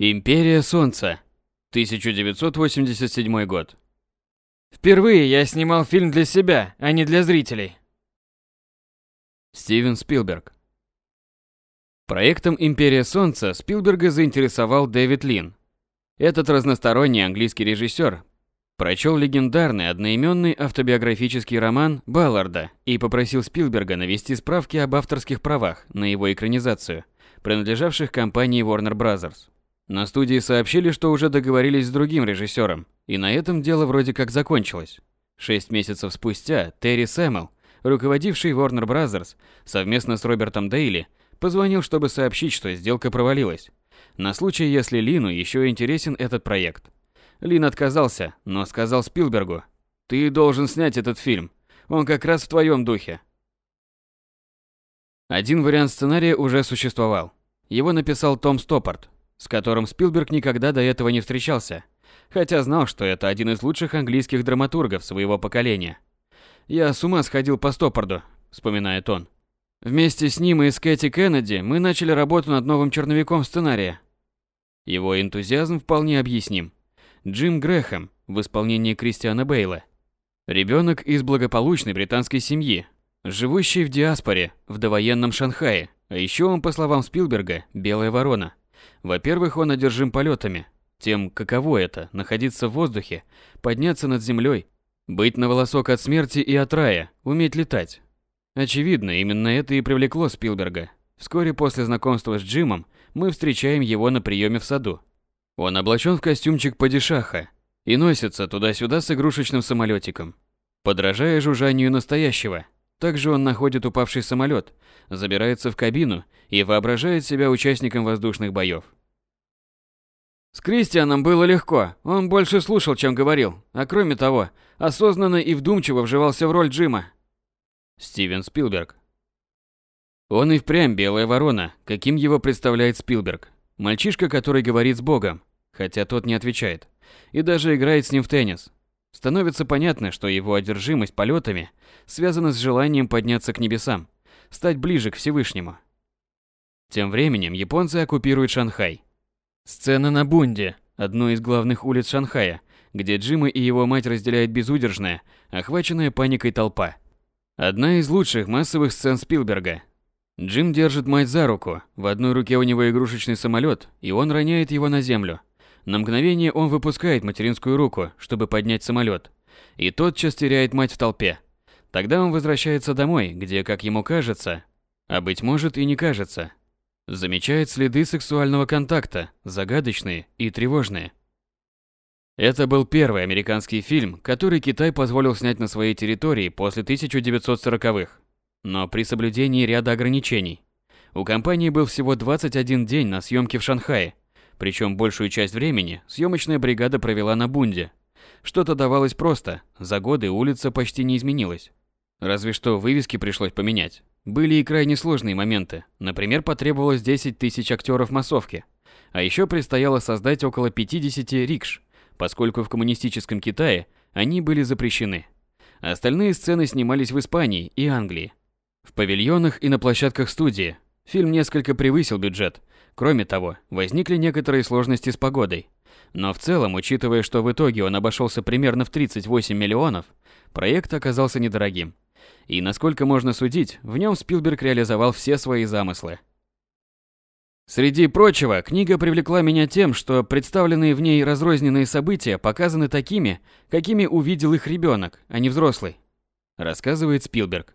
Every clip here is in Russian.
Империя Солнца. 1987 год. Впервые я снимал фильм для себя, а не для зрителей. Стивен Спилберг. Проектом «Империя Солнца» Спилберга заинтересовал Дэвид Лин. Этот разносторонний английский режиссер прочел легендарный одноименный автобиографический роман Балларда и попросил Спилберга навести справки об авторских правах на его экранизацию, принадлежавших компании Warner Bros. На студии сообщили, что уже договорились с другим режиссером, и на этом дело вроде как закончилось. Шесть месяцев спустя Терри Сэмэл, руководивший Warner Bros., совместно с Робертом Дейли, позвонил, чтобы сообщить, что сделка провалилась. На случай, если Лину еще интересен этот проект. Лин отказался, но сказал Спилбергу, «Ты должен снять этот фильм. Он как раз в твоем духе». Один вариант сценария уже существовал. Его написал Том Стоппарт, с которым Спилберг никогда до этого не встречался, хотя знал, что это один из лучших английских драматургов своего поколения. «Я с ума сходил по Стоппарду», — вспоминает он. Вместе с ним и с Кэти Кеннеди мы начали работу над новым черновиком сценария. Его энтузиазм вполне объясним. Джим Грэхэм в исполнении Кристиана Бейла. Ребенок из благополучной британской семьи, живущий в диаспоре в довоенном Шанхае. А еще он, по словам Спилберга, белая ворона – во-первых, он одержим полетами, тем, каково это – находиться в воздухе, подняться над землей, быть на волосок от смерти и от рая, уметь летать. Очевидно, именно это и привлекло Спилберга. Вскоре после знакомства с Джимом мы встречаем его на приеме в саду. Он облачен в костюмчик падишаха и носится туда-сюда с игрушечным самолетиком, подражая жужжанию настоящего. Также он находит упавший самолет, забирается в кабину и воображает себя участником воздушных боев. С Кристианом было легко, он больше слушал, чем говорил, а кроме того, осознанно и вдумчиво вживался в роль Джима. Стивен Спилберг. Он и впрямь белая ворона, каким его представляет Спилберг. Мальчишка, который говорит с Богом, хотя тот не отвечает, и даже играет с ним в теннис. Становится понятно, что его одержимость полетами связана с желанием подняться к небесам, стать ближе к Всевышнему. Тем временем японцы оккупируют Шанхай. Сцена на Бунде, одной из главных улиц Шанхая, где Джима и его мать разделяет безудержная, охваченная паникой толпа. Одна из лучших массовых сцен Спилберга. Джим держит мать за руку, в одной руке у него игрушечный самолет, и он роняет его на землю. На мгновение он выпускает материнскую руку, чтобы поднять самолет, и тотчас теряет мать в толпе. Тогда он возвращается домой, где, как ему кажется, а быть может и не кажется, замечает следы сексуального контакта, загадочные и тревожные. Это был первый американский фильм, который Китай позволил снять на своей территории после 1940-х, но при соблюдении ряда ограничений. У компании был всего 21 день на съемки в Шанхае, причем большую часть времени съемочная бригада провела на Бунде. Что-то давалось просто, за годы улица почти не изменилась. Разве что вывески пришлось поменять. Были и крайне сложные моменты. Например, потребовалось 10 тысяч актеров массовки. А еще предстояло создать около 50 рикш, поскольку в коммунистическом Китае они были запрещены. Остальные сцены снимались в Испании и Англии. В павильонах и на площадках студии. Фильм несколько превысил бюджет. Кроме того, возникли некоторые сложности с погодой. Но в целом, учитывая, что в итоге он обошелся примерно в 38 миллионов, проект оказался недорогим. И, насколько можно судить, в нем Спилберг реализовал все свои замыслы. Среди прочего, книга привлекла меня тем, что представленные в ней разрозненные события показаны такими, какими увидел их ребенок, а не взрослый, рассказывает Спилберг.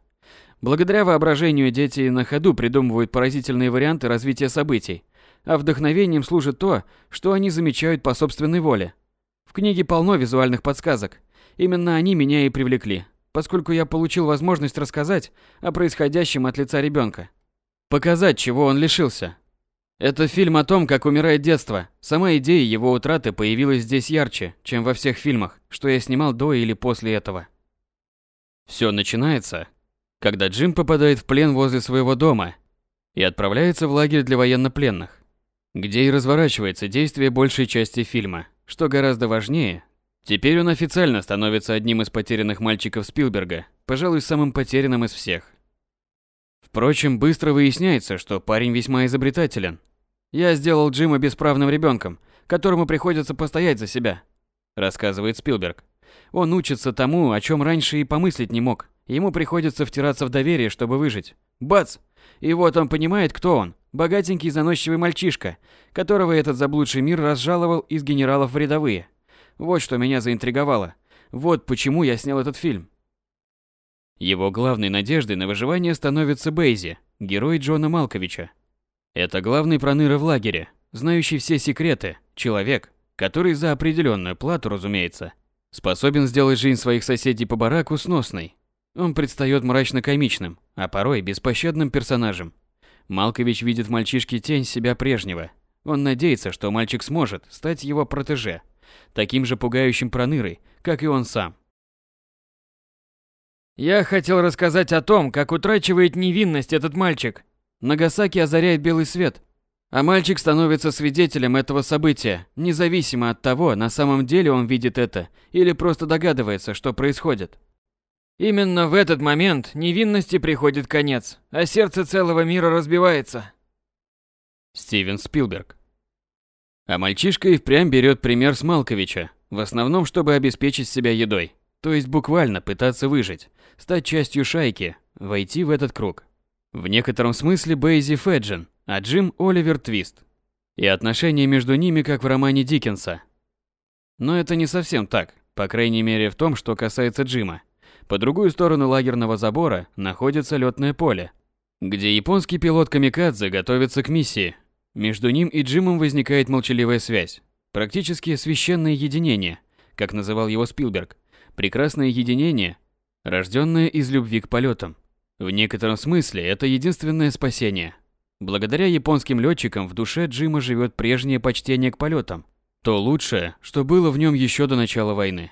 Благодаря воображению дети на ходу придумывают поразительные варианты развития событий, а вдохновением служит то, что они замечают по собственной воле. В книге полно визуальных подсказок. Именно они меня и привлекли поскольку я получил возможность рассказать о происходящем от лица ребенка. Показать, чего он лишился. Это фильм о том, как умирает детство. Сама идея его утраты появилась здесь ярче, чем во всех фильмах, что я снимал до или после этого. Все начинается, когда Джим попадает в плен возле своего дома и отправляется в лагерь для военнопленных, где и разворачивается действие большей части фильма. Что гораздо важнее, Теперь он официально становится одним из потерянных мальчиков Спилберга, пожалуй, самым потерянным из всех. Впрочем, быстро выясняется, что парень весьма изобретателен. Я сделал Джима бесправным ребенком, которому приходится постоять за себя, рассказывает Спилберг. Он учится тому, о чем раньше и помыслить не мог. Ему приходится втираться в доверие, чтобы выжить. Бац! И вот он понимает, кто он. Богатенький заносчивый мальчишка, которого этот заблудший мир разжаловал из генералов в рядовые. Вот что меня заинтриговало. Вот почему я снял этот фильм. Его главной надеждой на выживание становится Бейзи, герой Джона Малковича. Это главный проныра в лагере, знающий все секреты, человек, который за определенную плату, разумеется, способен сделать жизнь своих соседей по бараку сносной. Он предстает мрачно-комичным, а порой беспощадным персонажем. Малкович видит в мальчишке тень себя прежнего. Он надеется, что мальчик сможет стать его протеже, таким же пугающим пронырой, как и он сам. Я хотел рассказать о том, как утрачивает невинность этот мальчик. Нагасаки озаряет белый свет, а мальчик становится свидетелем этого события, независимо от того, на самом деле он видит это или просто догадывается, что происходит. Именно в этот момент невинности приходит конец, а сердце целого мира разбивается. Стивен Спилберг. А мальчишка и впрямь берет пример с Малковича, в основном, чтобы обеспечить себя едой. То есть буквально пытаться выжить, стать частью шайки, войти в этот круг. В некотором смысле Бейзи Феджин, а Джим Оливер Твист. И отношения между ними как в романе Диккенса. Но это не совсем так, по крайней мере в том, что касается Джима. По другую сторону лагерного забора находится летное поле, где японский пилот Камикадзе готовится к миссии. Между ним и Джимом возникает молчаливая связь, практически священное единение, как называл его Спилберг. Прекрасное единение, рожденное из любви к полетам. В некотором смысле это единственное спасение. Благодаря японским летчикам в душе Джима живет прежнее почтение к полетам. То лучшее, что было в нем еще до начала войны.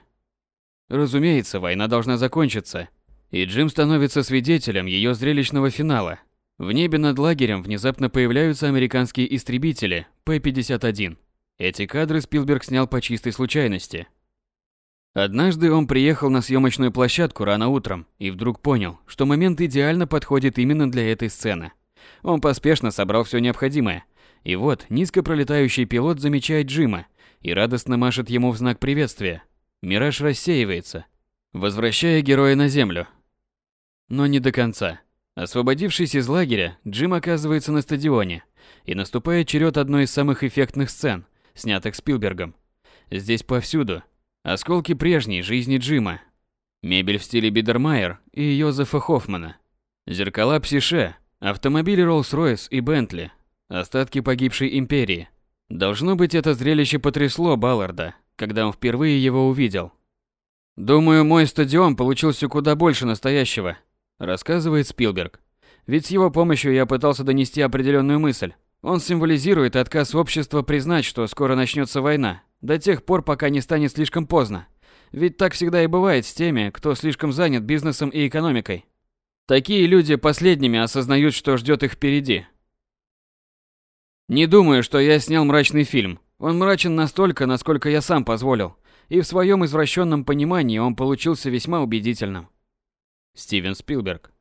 Разумеется, война должна закончиться, и Джим становится свидетелем ее зрелищного финала. В небе над лагерем внезапно появляются американские истребители П-51. Эти кадры Спилберг снял по чистой случайности. Однажды он приехал на съемочную площадку рано утром и вдруг понял, что момент идеально подходит именно для этой сцены. Он поспешно собрал все необходимое. И вот низко пролетающий пилот замечает Джима и радостно машет ему в знак приветствия. Мираж рассеивается, возвращая героя на землю. Но не до конца. Освободившись из лагеря, Джим оказывается на стадионе, и наступает черед одной из самых эффектных сцен, снятых Спилбергом. Здесь повсюду осколки прежней жизни Джима. Мебель в стиле Бидермайер и Йозефа Хоффмана. Зеркала Псише, автомобили Rolls-Royce и Бентли, остатки погибшей империи. Должно быть, это зрелище потрясло Балларда, когда он впервые его увидел. «Думаю, мой стадион получился куда больше настоящего», – рассказывает Спилберг. «Ведь с его помощью я пытался донести определенную мысль. Он символизирует отказ общества признать, что скоро начнется война, до тех пор, пока не станет слишком поздно. Ведь так всегда и бывает с теми, кто слишком занят бизнесом и экономикой. Такие люди последними осознают, что ждет их впереди. Не думаю, что я снял мрачный фильм, он мрачен настолько, насколько я сам позволил, и в своем извращенном понимании он получился весьма убедительным. Стивен Спилберг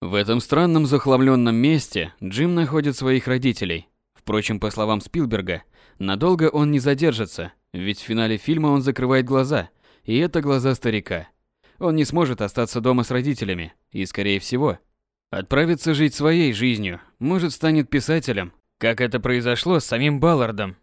В этом странном захламленном месте Джим находит своих родителей. Впрочем, по словам Спилберга, надолго он не задержится, ведь в финале фильма он закрывает глаза, и это глаза старика. Он не сможет остаться дома с родителями, и, скорее всего, отправится жить своей жизнью, может, станет писателем, как это произошло с самим Баллардом.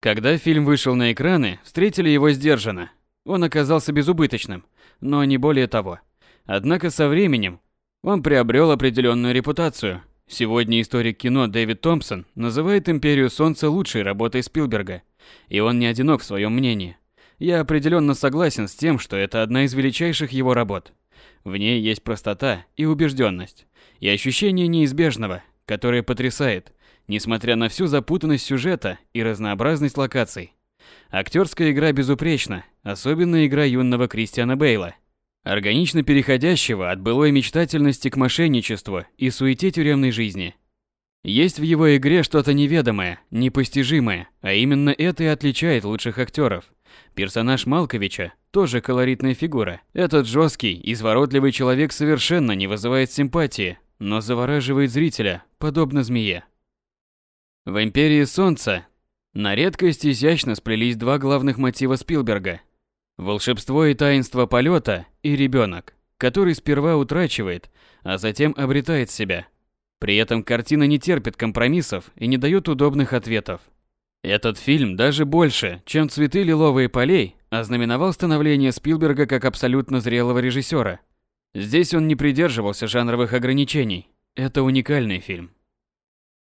Когда фильм вышел на экраны, встретили его сдержанно. Он оказался безубыточным, но не более того. Однако со временем он приобрел определенную репутацию. Сегодня историк кино Дэвид Томпсон называет «Империю Солнца» лучшей работой Спилберга. И он не одинок в своем мнении. Я определенно согласен с тем, что это одна из величайших его работ. В ней есть простота и убежденность, и ощущение неизбежного, которая потрясает, несмотря на всю запутанность сюжета и разнообразность локаций. Актерская игра безупречна, особенно игра юного Кристиана Бейла, органично переходящего от былой мечтательности к мошенничеству и суете тюремной жизни. Есть в его игре что-то неведомое, непостижимое, а именно это и отличает лучших актеров. Персонаж Малковича тоже колоритная фигура. Этот жесткий, изворотливый человек совершенно не вызывает симпатии, но завораживает зрителя, подобно змее. В «Империи Солнца» на редкость изящно сплелись два главных мотива Спилберга – волшебство и таинство полета и ребенок, который сперва утрачивает, а затем обретает себя. При этом картина не терпит компромиссов и не дает удобных ответов. Этот фильм даже больше, чем «Цветы лиловые полей», ознаменовал становление Спилберга как абсолютно зрелого режиссера. Здесь он не придерживался жанровых ограничений. Это уникальный фильм.